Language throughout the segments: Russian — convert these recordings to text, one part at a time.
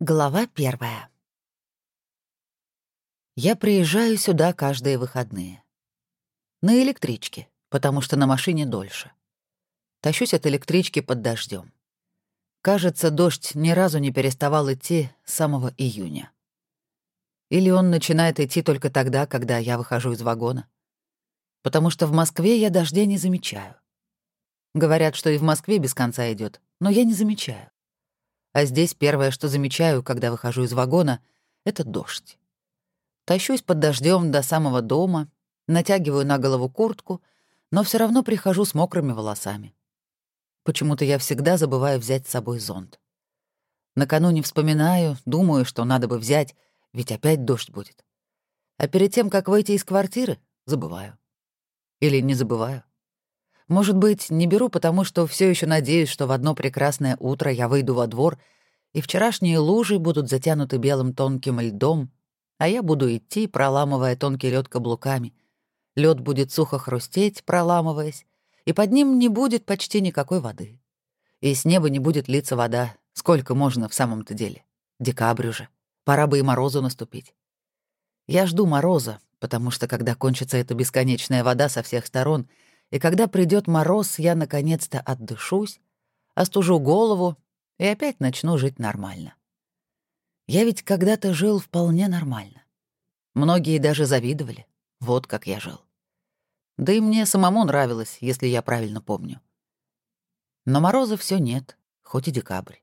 Глава первая. Я приезжаю сюда каждые выходные. На электричке, потому что на машине дольше. Тащусь от электрички под дождем. Кажется, дождь ни разу не переставал идти с самого июня. Или он начинает идти только тогда, когда я выхожу из вагона. Потому что в Москве я дождя не замечаю. Говорят, что и в Москве без конца идет, но я не замечаю. А здесь первое, что замечаю, когда выхожу из вагона, — это дождь. Тащусь под дождем до самого дома, натягиваю на голову куртку, но все равно прихожу с мокрыми волосами. Почему-то я всегда забываю взять с собой зонт. Накануне вспоминаю, думаю, что надо бы взять, ведь опять дождь будет. А перед тем, как выйти из квартиры, забываю. Или не забываю. Может быть, не беру, потому что все еще надеюсь, что в одно прекрасное утро я выйду во двор, и вчерашние лужи будут затянуты белым тонким льдом, а я буду идти, проламывая тонкий лед каблуками. Лед будет сухо хрустеть, проламываясь, и под ним не будет почти никакой воды. И с неба не будет литься вода, сколько можно в самом-то деле. Декабрь уже. Пора бы и морозу наступить. Я жду мороза, потому что когда кончится эта бесконечная вода со всех сторон — и когда придет мороз, я наконец-то отдышусь, остужу голову и опять начну жить нормально. Я ведь когда-то жил вполне нормально. Многие даже завидовали. Вот как я жил. Да и мне самому нравилось, если я правильно помню. Но мороза все нет, хоть и декабрь.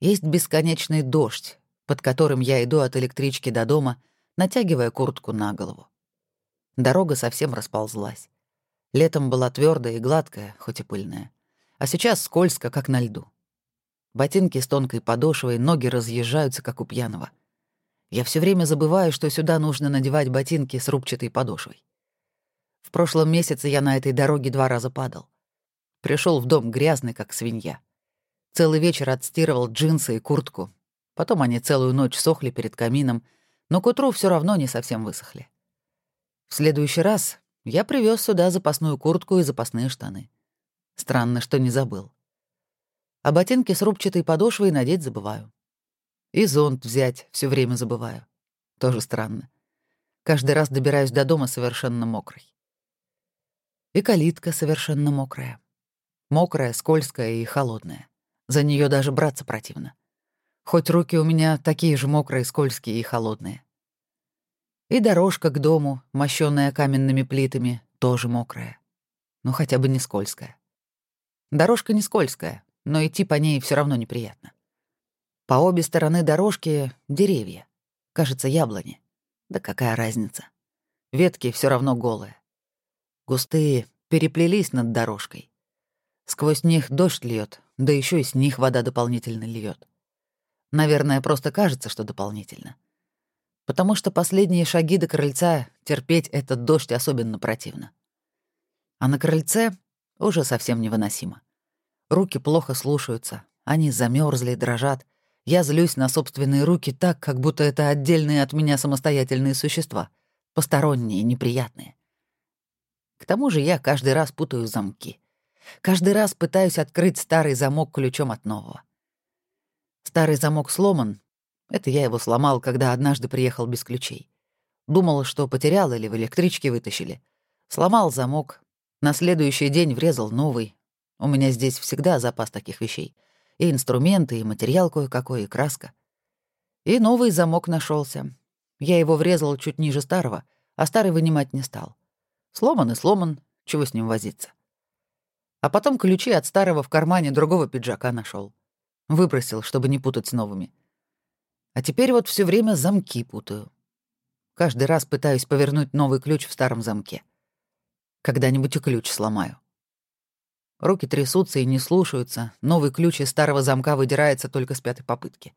Есть бесконечный дождь, под которым я иду от электрички до дома, натягивая куртку на голову. Дорога совсем расползлась. Летом была твердая и гладкая, хоть и пыльная. А сейчас скользко, как на льду. Ботинки с тонкой подошвой, ноги разъезжаются, как у пьяного. Я все время забываю, что сюда нужно надевать ботинки с рубчатой подошвой. В прошлом месяце я на этой дороге два раза падал. Пришел в дом грязный, как свинья. Целый вечер отстирывал джинсы и куртку. Потом они целую ночь сохли перед камином, но к утру все равно не совсем высохли. В следующий раз я привез сюда запасную куртку и запасные штаны. Странно, что не забыл. А ботинки с рубчатой подошвой надеть забываю. И зонт взять все время забываю. Тоже странно. Каждый раз добираюсь до дома совершенно мокрой. И калитка совершенно мокрая. Мокрая, скользкая и холодная. За нее даже браться противно. Хоть руки у меня такие же мокрые, скользкие и холодные. И дорожка к дому, мощенная каменными плитами, тоже мокрая. Но хотя бы не скользкая. Дорожка не скользкая, но идти по ней все равно неприятно. По обе стороны дорожки — деревья. Кажется, яблони. Да какая разница? Ветки все равно голые. Густые переплелись над дорожкой. Сквозь них дождь льет, да еще и с них вода дополнительно льет. Наверное, просто кажется, что дополнительно потому что последние шаги до крыльца терпеть этот дождь особенно противно. А на крыльце уже совсем невыносимо. Руки плохо слушаются, они замерзли, дрожат. Я злюсь на собственные руки так, как будто это отдельные от меня самостоятельные существа, посторонние, неприятные. К тому же я каждый раз путаю замки. Каждый раз пытаюсь открыть старый замок ключом от нового. Старый замок сломан, это я его сломал, когда однажды приехал без ключей. Думал, что потерял или в электричке вытащили. Сломал замок. На следующий день врезал новый. У меня здесь всегда запас таких вещей. И инструменты, и материал кое-какой, и краска. И новый замок нашелся. Я его врезал чуть ниже старого, а старый вынимать не стал. Сломан и сломан, чего с ним возиться. А потом ключи от старого в кармане другого пиджака нашел. Выбросил, чтобы не путать с новыми. А теперь вот все время замки путаю. Каждый раз пытаюсь повернуть новый ключ в старом замке. Когда-нибудь и ключ сломаю. Руки трясутся и не слушаются, новый ключ из старого замка выдирается только с пятой попытки.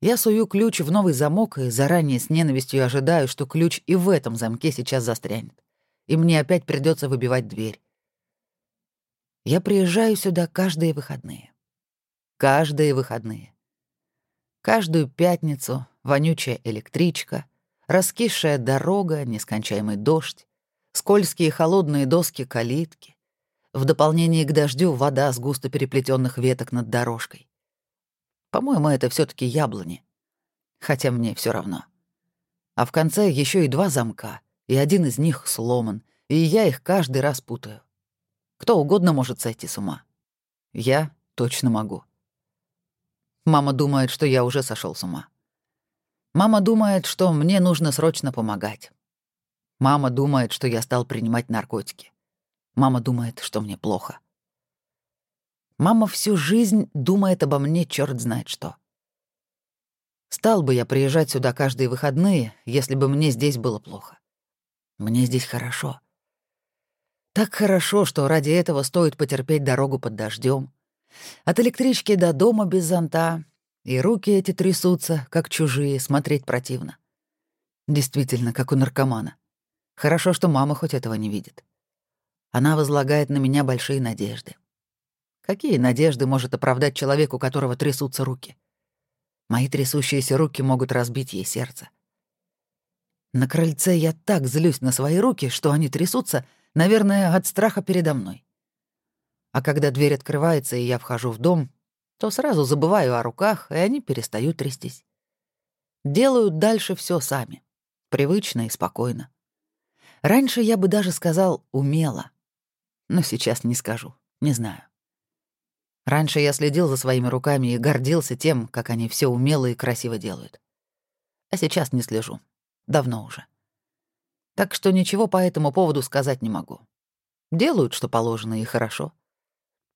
Я сую ключ в новый замок и заранее с ненавистью ожидаю, что ключ и в этом замке сейчас застрянет. И мне опять придется выбивать дверь. Я приезжаю сюда каждые выходные. Каждые выходные. Каждую пятницу вонючая электричка, раскисшая дорога, нескончаемый дождь, скользкие холодные доски калитки, в дополнение к дождю вода с густо переплетенных веток над дорожкой. По-моему, это все таки яблони. Хотя мне все равно. А в конце еще и два замка, и один из них сломан, и я их каждый раз путаю. Кто угодно может сойти с ума. Я точно могу. Мама думает, что я уже сошел с ума. Мама думает, что мне нужно срочно помогать. Мама думает, что я стал принимать наркотики. Мама думает, что мне плохо. Мама всю жизнь думает обо мне черт знает что. Стал бы я приезжать сюда каждые выходные, если бы мне здесь было плохо. Мне здесь хорошо. Так хорошо, что ради этого стоит потерпеть дорогу под дождем, от электрички до дома без зонта, и руки эти трясутся, как чужие, смотреть противно. Действительно, как у наркомана. Хорошо, что мама хоть этого не видит. Она возлагает на меня большие надежды. Какие надежды может оправдать человеку, у которого трясутся руки? Мои трясущиеся руки могут разбить ей сердце. На крыльце я так злюсь на свои руки, что они трясутся, наверное, от страха передо мной. А когда дверь открывается, и я вхожу в дом, то сразу забываю о руках, и они перестают трястись. Делают дальше все сами, привычно и спокойно. Раньше я бы даже сказал «умело», но сейчас не скажу, не знаю. Раньше я следил за своими руками и гордился тем, как они все умело и красиво делают. А сейчас не слежу. Давно уже. Так что ничего по этому поводу сказать не могу. Делают, что положено, и хорошо.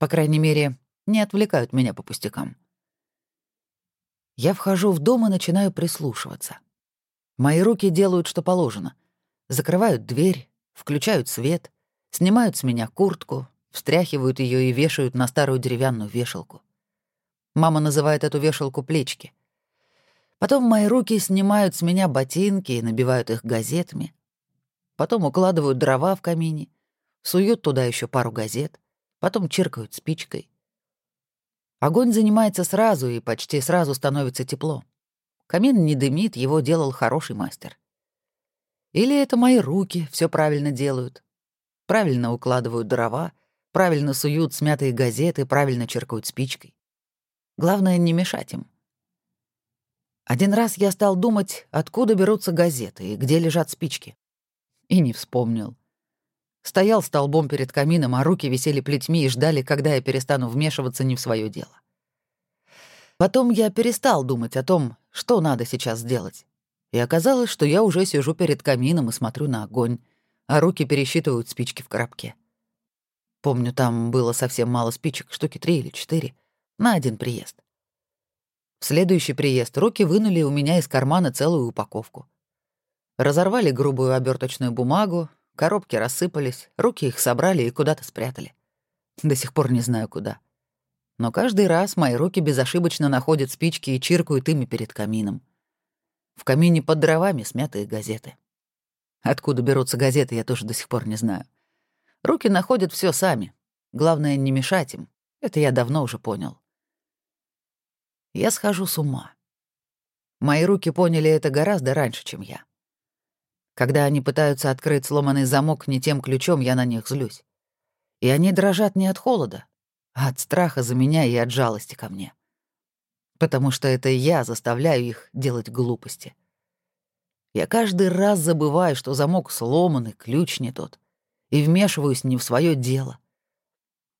По крайней мере, не отвлекают меня по пустякам. Я вхожу в дом и начинаю прислушиваться. Мои руки делают, что положено. Закрывают дверь, включают свет, снимают с меня куртку, встряхивают ее и вешают на старую деревянную вешалку. Мама называет эту вешалку плечки. Потом мои руки снимают с меня ботинки и набивают их газетами. Потом укладывают дрова в камине, суют туда еще пару газет, потом чиркают спичкой. Огонь занимается сразу, и почти сразу становится тепло. Камин не дымит, его делал хороший мастер. Или это мои руки все правильно делают. Правильно укладывают дрова, правильно суют смятые газеты, правильно черкают спичкой. Главное, не мешать им. Один раз я стал думать, откуда берутся газеты и где лежат спички. И не вспомнил. Стоял столбом перед камином, а руки висели плетьми и ждали, когда я перестану вмешиваться не в свое дело. Потом я перестал думать о том, что надо сейчас сделать. И оказалось, что я уже сижу перед камином и смотрю на огонь, а руки пересчитывают спички в коробке. Помню, там было совсем мало спичек, штуки три или четыре, на один приезд. В следующий приезд руки вынули у меня из кармана целую упаковку. Разорвали грубую оберточную бумагу, Коробки рассыпались, руки их собрали и куда-то спрятали. До сих пор не знаю куда. Но каждый раз мои руки безошибочно находят спички и чиркают ими перед камином. В камине под дровами смятые газеты. Откуда берутся газеты, я тоже до сих пор не знаю. Руки находят все сами. Главное, не мешать им. Это я давно уже понял. Я схожу с ума. Мои руки поняли это гораздо раньше, чем я. Когда они пытаются открыть сломанный замок не тем ключом, я на них злюсь. И они дрожат не от холода, а от страха за меня и от жалости ко мне. Потому что это я заставляю их делать глупости. Я каждый раз забываю, что замок сломан и ключ не тот, и вмешиваюсь не в свое дело.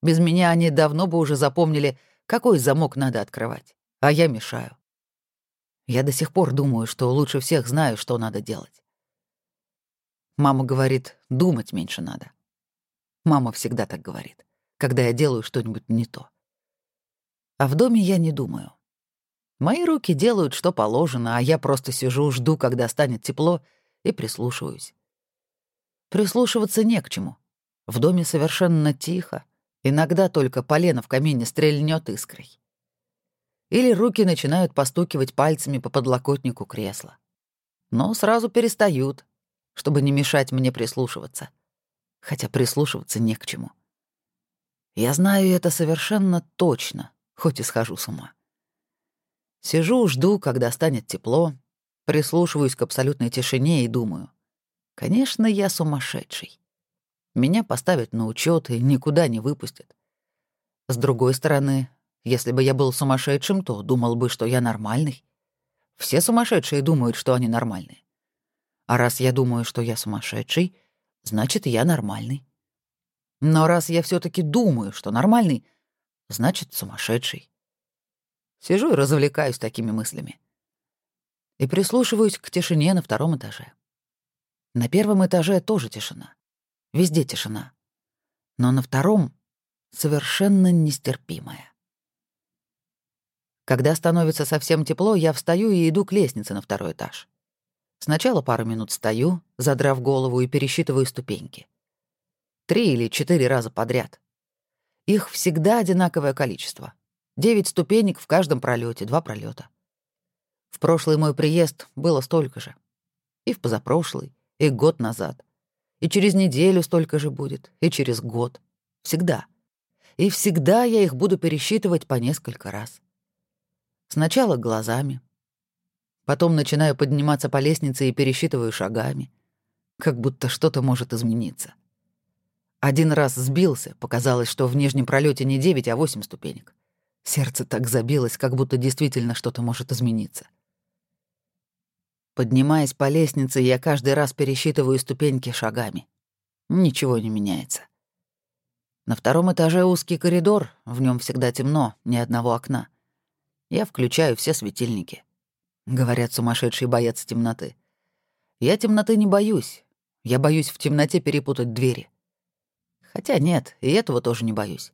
Без меня они давно бы уже запомнили, какой замок надо открывать, а я мешаю. Я до сих пор думаю, что лучше всех знаю, что надо делать. Мама говорит, думать меньше надо. Мама всегда так говорит, когда я делаю что-нибудь не то. А в доме я не думаю. Мои руки делают, что положено, а я просто сижу, жду, когда станет тепло, и прислушиваюсь. Прислушиваться не к чему. В доме совершенно тихо. Иногда только полено в камине стрельнет искрой. Или руки начинают постукивать пальцами по подлокотнику кресла. Но сразу перестают, чтобы не мешать мне прислушиваться. Хотя прислушиваться не к чему. Я знаю это совершенно точно, хоть и схожу с ума. Сижу, жду, когда станет тепло, прислушиваюсь к абсолютной тишине и думаю. Конечно, я сумасшедший. Меня поставят на учет и никуда не выпустят. С другой стороны, Если бы я был сумасшедшим, то думал бы, что я нормальный. Все сумасшедшие думают, что они нормальные. А раз я думаю, что я сумасшедший, значит, я нормальный. Но раз я все таки думаю, что нормальный, значит, сумасшедший. Сижу и развлекаюсь такими мыслями. И прислушиваюсь к тишине на втором этаже. На первом этаже тоже тишина. Везде тишина. Но на втором совершенно нестерпимая. Когда становится совсем тепло, я встаю и иду к лестнице на второй этаж. Сначала пару минут стою, задрав голову и пересчитываю ступеньки. Три или четыре раза подряд. Их всегда одинаковое количество. Девять ступенек в каждом пролете, два пролета. В прошлый мой приезд было столько же. И в позапрошлый, и год назад. И через неделю столько же будет, и через год. Всегда. И всегда я их буду пересчитывать по несколько раз. Сначала глазами. Потом начинаю подниматься по лестнице и пересчитываю шагами. Как будто что-то может измениться. Один раз сбился, показалось, что в нижнем пролете не 9, а 8 ступенек. Сердце так забилось, как будто действительно что-то может измениться. Поднимаясь по лестнице, я каждый раз пересчитываю ступеньки шагами. Ничего не меняется. На втором этаже узкий коридор, в нем всегда темно, ни одного окна. Я включаю все светильники. Говорят, сумасшедший боятся темноты. Я темноты не боюсь. Я боюсь в темноте перепутать двери. Хотя нет, и этого тоже не боюсь.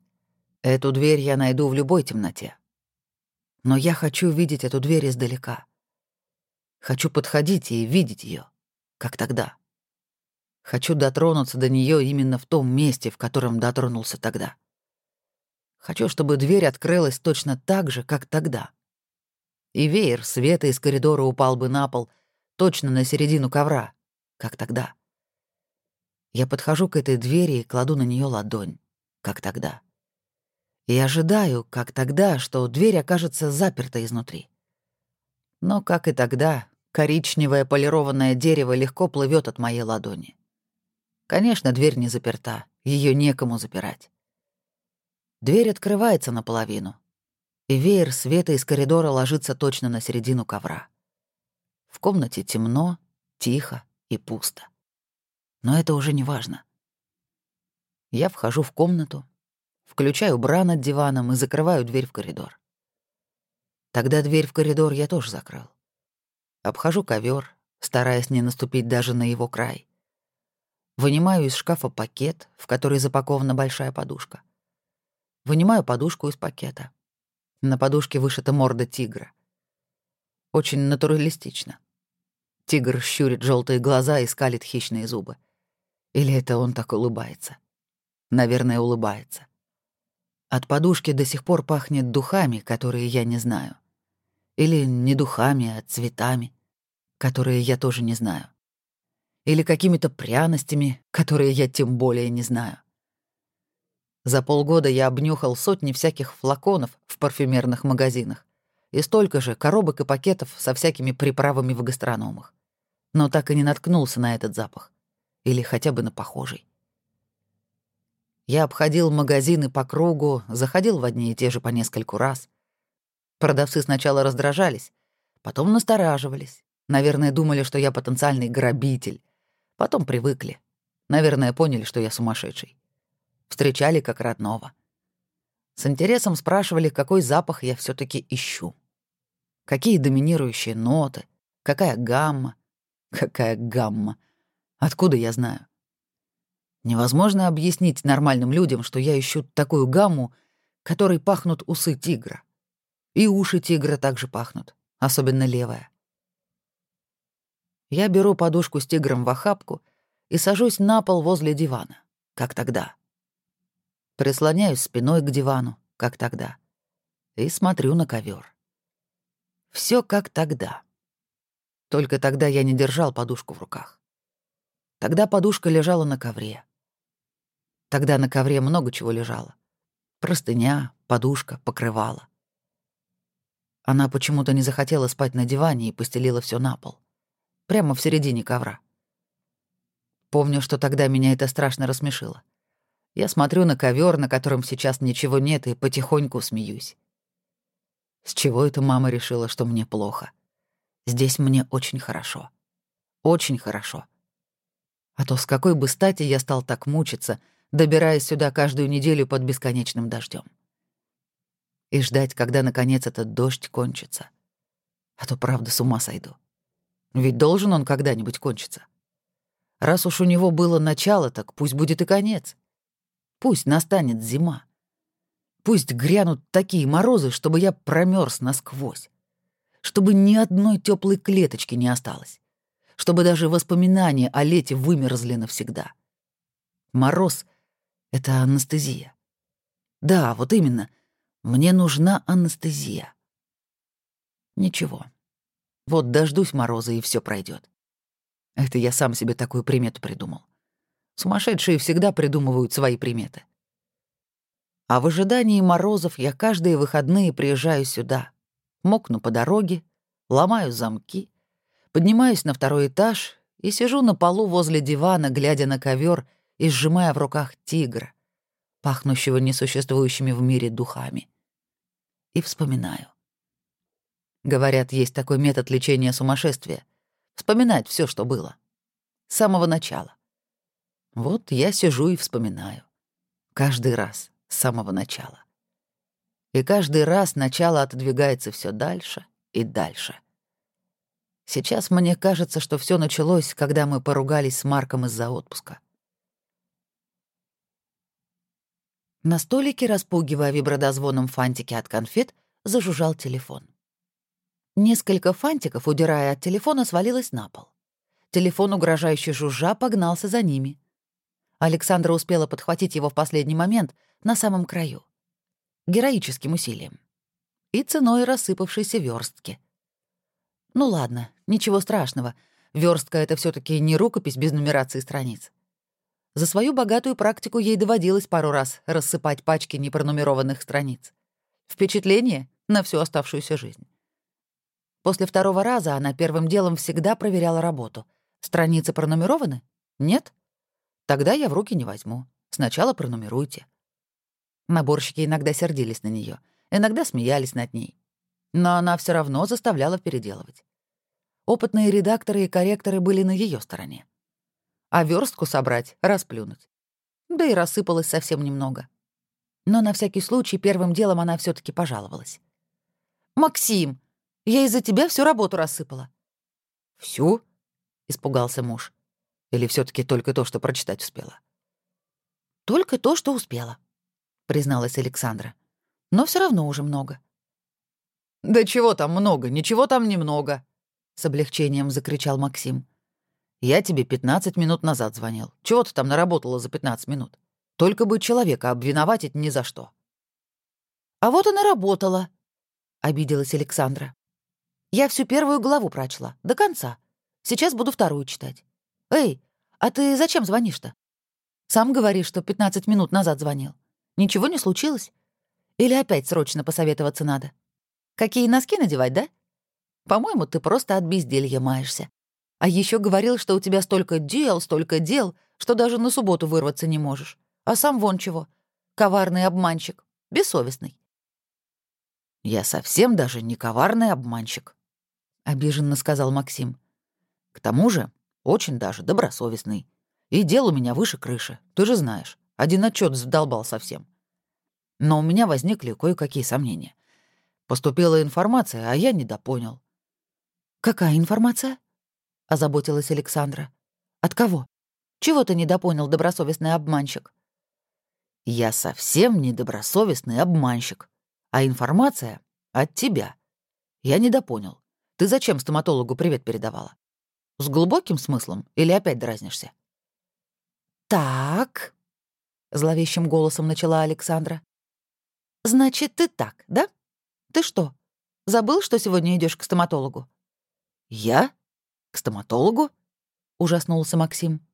Эту дверь я найду в любой темноте. Но я хочу видеть эту дверь издалека. Хочу подходить и видеть ее, как тогда. Хочу дотронуться до нее именно в том месте, в котором дотронулся тогда. Хочу, чтобы дверь открылась точно так же, как тогда. И веер света из коридора упал бы на пол, точно на середину ковра, как тогда. Я подхожу к этой двери и кладу на нее ладонь, как тогда. И ожидаю, как тогда, что дверь окажется заперта изнутри. Но, как и тогда, коричневое полированное дерево легко плывет от моей ладони. Конечно, дверь не заперта, ее некому запирать. Дверь открывается наполовину, и веер света из коридора ложится точно на середину ковра. В комнате темно, тихо и пусто. Но это уже не важно. Я вхожу в комнату, включаю бра над диваном и закрываю дверь в коридор. Тогда дверь в коридор я тоже закрыл. Обхожу ковер, стараясь не наступить даже на его край. Вынимаю из шкафа пакет, в который запакована большая подушка. Вынимаю подушку из пакета. На подушке вышита морда тигра. Очень натуралистично. Тигр щурит желтые глаза и скалит хищные зубы. Или это он так улыбается? Наверное, улыбается. От подушки до сих пор пахнет духами, которые я не знаю. Или не духами, а цветами, которые я тоже не знаю. Или какими-то пряностями, которые я тем более не знаю. За полгода я обнюхал сотни всяких флаконов в парфюмерных магазинах и столько же коробок и пакетов со всякими приправами в гастрономах. Но так и не наткнулся на этот запах. Или хотя бы на похожий. Я обходил магазины по кругу, заходил в одни и те же по нескольку раз. Продавцы сначала раздражались, потом настораживались. Наверное, думали, что я потенциальный грабитель. Потом привыкли. Наверное, поняли, что я сумасшедший. Встречали как родного. С интересом спрашивали, какой запах я все таки ищу. Какие доминирующие ноты, какая гамма. Какая гамма. Откуда я знаю? Невозможно объяснить нормальным людям, что я ищу такую гамму, которой пахнут усы тигра. И уши тигра также пахнут, особенно левая. Я беру подушку с тигром в охапку и сажусь на пол возле дивана, как тогда. Прислоняюсь спиной к дивану, как тогда, и смотрю на ковер. Все как тогда. Только тогда я не держал подушку в руках. Тогда подушка лежала на ковре. Тогда на ковре много чего лежало. Простыня, подушка, покрывало. Она почему-то не захотела спать на диване и постелила все на пол. Прямо в середине ковра. Помню, что тогда меня это страшно рассмешило. Я смотрю на ковер, на котором сейчас ничего нет, и потихоньку смеюсь. С чего эта мама решила, что мне плохо? Здесь мне очень хорошо. Очень хорошо. А то с какой бы стати я стал так мучиться, добираясь сюда каждую неделю под бесконечным дождем. И ждать, когда наконец этот дождь кончится. А то правда с ума сойду. Ведь должен он когда-нибудь кончиться. Раз уж у него было начало, так пусть будет и конец. Пусть настанет зима. Пусть грянут такие морозы, чтобы я промерз насквозь. Чтобы ни одной теплой клеточки не осталось. Чтобы даже воспоминания о лете вымерзли навсегда. Мороз — это анестезия. Да, вот именно. Мне нужна анестезия. Ничего. Вот дождусь мороза, и все пройдет. Это я сам себе такую примету придумал. Сумасшедшие всегда придумывают свои приметы. А в ожидании морозов я каждые выходные приезжаю сюда, мокну по дороге, ломаю замки, поднимаюсь на второй этаж и сижу на полу возле дивана, глядя на ковер и сжимая в руках тигра, пахнущего несуществующими в мире духами. И вспоминаю. Говорят, есть такой метод лечения сумасшествия — Вспоминать все, что было. С самого начала. Вот я сижу и вспоминаю. Каждый раз, с самого начала. И каждый раз начало отодвигается все дальше и дальше. Сейчас мне кажется, что все началось, когда мы поругались с Марком из-за отпуска. На столике, распугивая вибродозвоном фантики от конфет, зажужжал телефон. Несколько фантиков, удирая от телефона, свалилось на пол. Телефон, угрожающий жужжа, погнался за ними. Александра успела подхватить его в последний момент, на самом краю. Героическим усилием. И ценой рассыпавшейся верстки. Ну ладно, ничего страшного. Верстка — это все таки не рукопись без нумерации страниц. За свою богатую практику ей доводилось пару раз рассыпать пачки непронумерованных страниц. Впечатление на всю оставшуюся жизнь. После второго раза она первым делом всегда проверяла работу. Страницы пронумерованы? Нет? Тогда я в руки не возьму. Сначала пронумеруйте. Наборщики иногда сердились на нее, иногда смеялись над ней. Но она все равно заставляла переделывать. Опытные редакторы и корректоры были на ее стороне. А верстку собрать, расплюнуть. Да и рассыпалось совсем немного. Но на всякий случай первым делом она все таки пожаловалась. «Максим, я из-за тебя всю работу рассыпала». «Всю?» — испугался муж. «Или все таки только то, что прочитать успела?» «Только то, что успела», — призналась Александра. «Но все равно уже много». «Да чего там много? Ничего там немного!» — с облегчением закричал Максим. «Я тебе 15 минут назад звонил. Чего ты там наработала за 15 минут? Только бы человека обвиноватить ни за что». «А вот и наработала», — обиделась Александра. Я всю первую главу прочла, до конца. Сейчас буду вторую читать. Эй, а ты зачем звонишь-то? Сам говоришь, что 15 минут назад звонил. Ничего не случилось? Или опять срочно посоветоваться надо? Какие носки надевать, да? По-моему, ты просто от безделья маешься. А еще говорил, что у тебя столько дел, столько дел, что даже на субботу вырваться не можешь. А сам вон чего. Коварный обманщик. Бессовестный. Я совсем даже не коварный обманщик обиженно сказал Максим. К тому же, очень даже добросовестный. И дел у меня выше крыши, ты же знаешь. Один отчет задолбал совсем. Но у меня возникли кое-какие сомнения. Поступила информация, а я недопонял. «Какая информация?» — озаботилась Александра. «От кого? Чего ты недопонял, добросовестный обманщик?» «Я совсем недобросовестный обманщик, а информация от тебя. Я недопонял. Ты зачем стоматологу привет передавала? С глубоким смыслом или опять дразнишься? Так, зловещим голосом начала Александра. Значит, ты так, да? Ты что, забыл, что сегодня идешь к стоматологу? Я? К стоматологу? Ужаснулся Максим.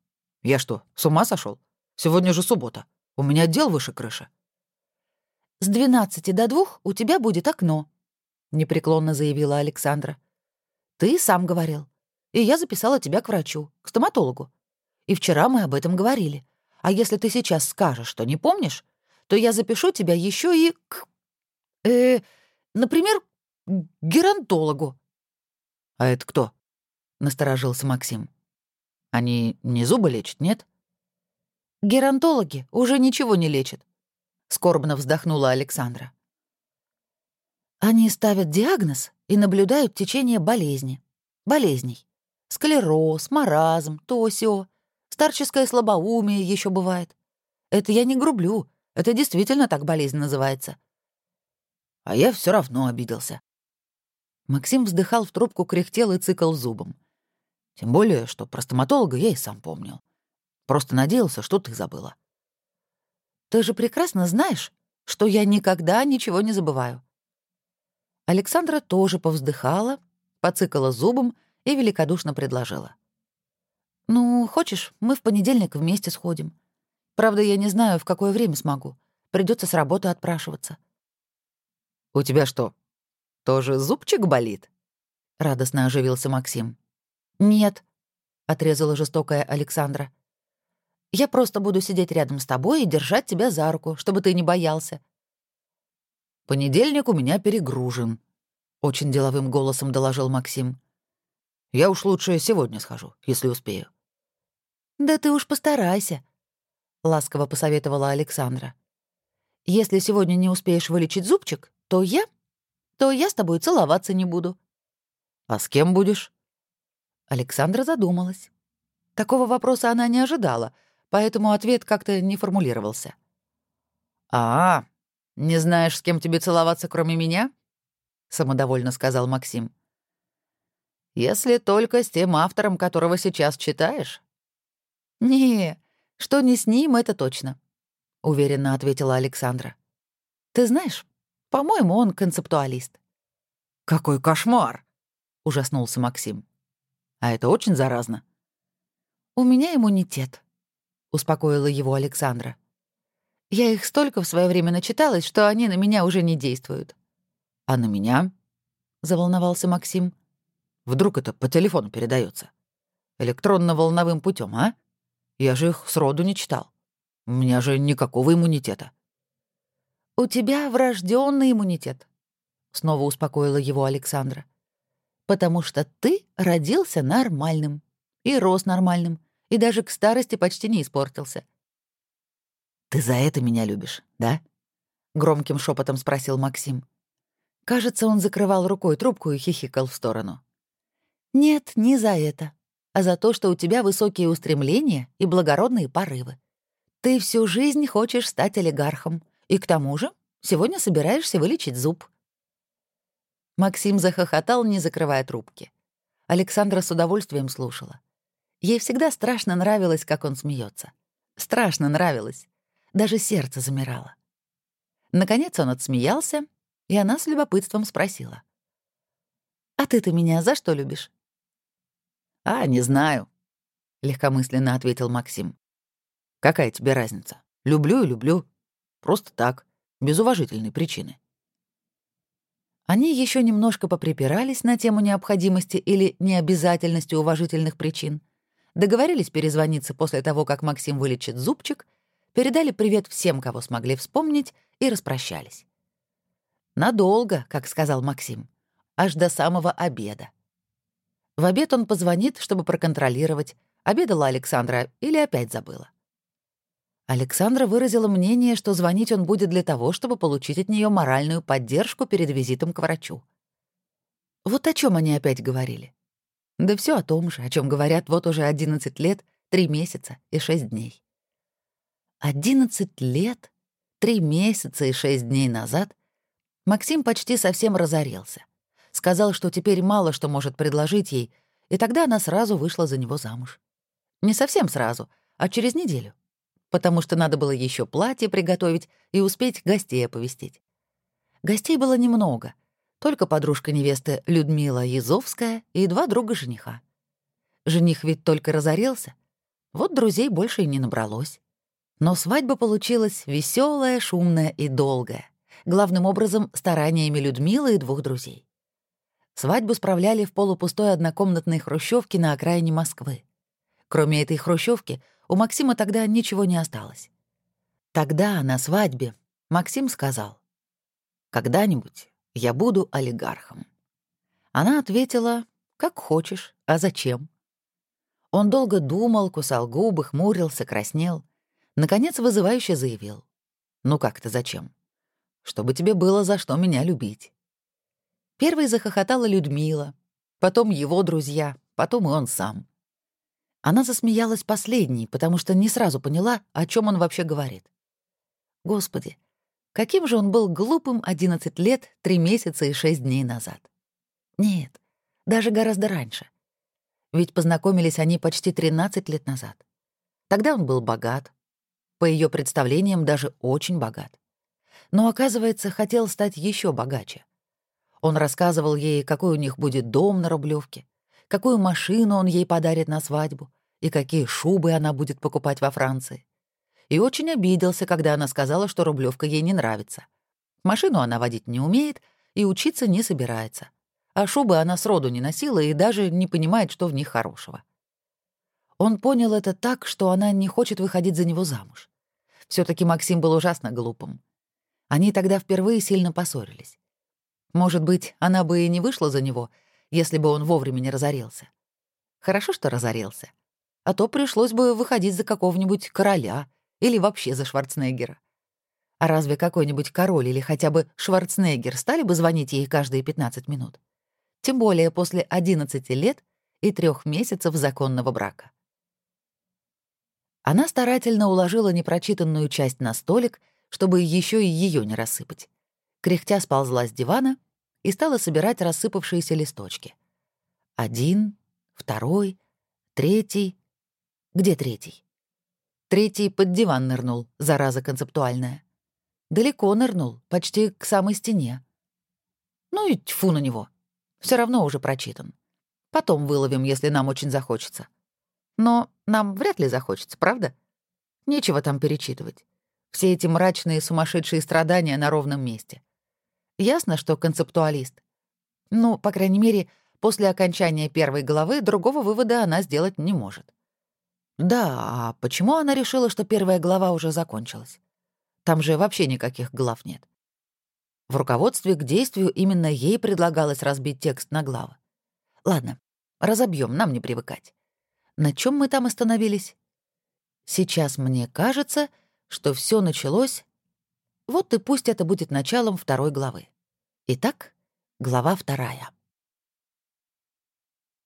Я что, с ума сошел? Сегодня же суббота. У меня дел выше крыши. С двенадцати до двух у тебя будет окно, непреклонно заявила Александра. Ты сам говорил. И я записала тебя к врачу, к стоматологу. И вчера мы об этом говорили. А если ты сейчас скажешь, что не помнишь, то я запишу тебя еще и к... Э, например, геронтологу». «А это кто?» — насторожился Максим. «Они не зубы лечат, нет?» «Геронтологи уже ничего не лечат», — скорбно вздохнула Александра. «Они ставят диагноз и наблюдают течение болезни. Болезней. Склероз, маразм, то сё. Старческое слабоумие еще бывает. Это я не грублю. Это действительно так болезнь называется. А я все равно обиделся. Максим вздыхал в трубку, кряхтел и цикл зубом. Тем более, что про стоматолога я и сам помнил. Просто надеялся, что ты забыла. Ты же прекрасно знаешь, что я никогда ничего не забываю. Александра тоже повздыхала, поцикала зубом и великодушно предложила. «Ну, хочешь, мы в понедельник вместе сходим. Правда, я не знаю, в какое время смогу. Придется с работы отпрашиваться». «У тебя что, тоже зубчик болит?» — радостно оживился Максим. «Нет», — отрезала жестокая Александра. «Я просто буду сидеть рядом с тобой и держать тебя за руку, чтобы ты не боялся». «Понедельник у меня перегружен», — очень деловым голосом доложил Максим. «Я уж лучше сегодня схожу, если успею». «Да ты уж постарайся», — ласково посоветовала Александра. «Если сегодня не успеешь вылечить зубчик, то я... то я с тобой целоваться не буду». «А с кем будешь?» Александра задумалась. Такого вопроса она не ожидала, поэтому ответ как-то не формулировался. «А, не знаешь, с кем тебе целоваться, кроме меня?» — самодовольно сказал Максим. «Если только с тем автором, которого сейчас читаешь, «Не, что не с ним, это точно», — уверенно ответила Александра. «Ты знаешь, по-моему, он концептуалист». «Какой кошмар!» — ужаснулся Максим. «А это очень заразно». «У меня иммунитет», — успокоила его Александра. «Я их столько в свое время начиталась, что они на меня уже не действуют». «А на меня?» — заволновался Максим. «Вдруг это по телефону передается? Электронно-волновым путем, а?» Я же их сроду не читал. У меня же никакого иммунитета». «У тебя врожденный иммунитет», — снова успокоила его Александра. «Потому что ты родился нормальным, и рос нормальным, и даже к старости почти не испортился». «Ты за это меня любишь, да?» — громким шепотом спросил Максим. Кажется, он закрывал рукой трубку и хихикал в сторону. «Нет, не за это а за то, что у тебя высокие устремления и благородные порывы. Ты всю жизнь хочешь стать олигархом, и к тому же сегодня собираешься вылечить зуб». Максим захохотал, не закрывая трубки. Александра с удовольствием слушала. Ей всегда страшно нравилось, как он смеется. Страшно нравилось. Даже сердце замирало. Наконец он отсмеялся, и она с любопытством спросила. «А ты-то меня за что любишь?» «А, не знаю», — легкомысленно ответил Максим. «Какая тебе разница? Люблю и люблю. Просто так, без уважительной причины». Они еще немножко поприпирались на тему необходимости или необязательности уважительных причин, договорились перезвониться после того, как Максим вылечит зубчик, передали привет всем, кого смогли вспомнить, и распрощались. Надолго, как сказал Максим, аж до самого обеда. В обед он позвонит, чтобы проконтролировать, обедала Александра или опять забыла. Александра выразила мнение, что звонить он будет для того, чтобы получить от нее моральную поддержку перед визитом к врачу. Вот о чем они опять говорили. Да все о том же, о чем говорят вот уже 11 лет, 3 месяца и 6 дней. 11 лет, 3 месяца и 6 дней назад Максим почти совсем разорился сказал, что теперь мало что может предложить ей, и тогда она сразу вышла за него замуж. Не совсем сразу, а через неделю, потому что надо было еще платье приготовить и успеть гостей оповестить. Гостей было немного, только подружка невесты Людмила Язовская и два друга жениха. Жених ведь только разорился, вот друзей больше и не набралось. Но свадьба получилась веселая, шумная и долгая, главным образом стараниями Людмилы и двух друзей. Свадьбу справляли в полупустой однокомнатной хрущевке на окраине Москвы. Кроме этой хрущевки, у Максима тогда ничего не осталось. Тогда, на свадьбе, Максим сказал, «Когда-нибудь Я буду олигархом. Она ответила, как хочешь, а зачем? Он долго думал, кусал губы, хмурился, краснел. Наконец вызывающе заявил. «Ну как-то зачем? Чтобы тебе было за что меня любить». Первой захохотала Людмила, потом его друзья, потом и он сам. Она засмеялась последней, потому что не сразу поняла, о чем он вообще говорит. Господи, каким же он был глупым 11 лет, 3 месяца и 6 дней назад. Нет, даже гораздо раньше. Ведь познакомились они почти 13 лет назад. Тогда он был богат. По ее представлениям, даже очень богат. Но, оказывается, хотел стать еще богаче. Он рассказывал ей, какой у них будет дом на Рублевке, какую машину он ей подарит на свадьбу и какие шубы она будет покупать во Франции. И очень обиделся, когда она сказала, что Рублевка ей не нравится. Машину она водить не умеет и учиться не собирается а шубы она сроду не носила и даже не понимает, что в них хорошего. Он понял это так, что она не хочет выходить за него замуж. все таки Максим был ужасно глупым. Они тогда впервые сильно поссорились. Может быть, она бы и не вышла за него, если бы он вовремя не разорился. Хорошо, что разорился. А то пришлось бы выходить за какого-нибудь короля или вообще за Шварценеггера. А разве какой-нибудь король или хотя бы Шварценеггер стали бы звонить ей каждые 15 минут? тем более после 11 лет и трех месяцев законного брака. Она старательно уложила непрочитанную часть на столик, чтобы еще и ее не рассыпать. Кряхтя сползла с дивана и стала собирать рассыпавшиеся листочки. Один, второй, третий. Где третий? Третий под диван нырнул, зараза концептуальная. Далеко нырнул, почти к самой стене. Ну и тьфу на него. Все равно уже прочитан. Потом выловим, если нам очень захочется. Но нам вряд ли захочется, правда? Нечего там перечитывать. Все эти мрачные сумасшедшие страдания на ровном месте. Ясно, что концептуалист. Ну, по крайней мере, после окончания первой главы другого вывода она сделать не может. Да, а почему она решила, что первая глава уже закончилась? Там же вообще никаких глав нет. В руководстве к действию именно ей предлагалось разбить текст на главы. Ладно, разобьем, нам не привыкать. На чем мы там остановились? Сейчас мне кажется, что все началось. Вот и пусть это будет началом второй главы. Итак, глава вторая.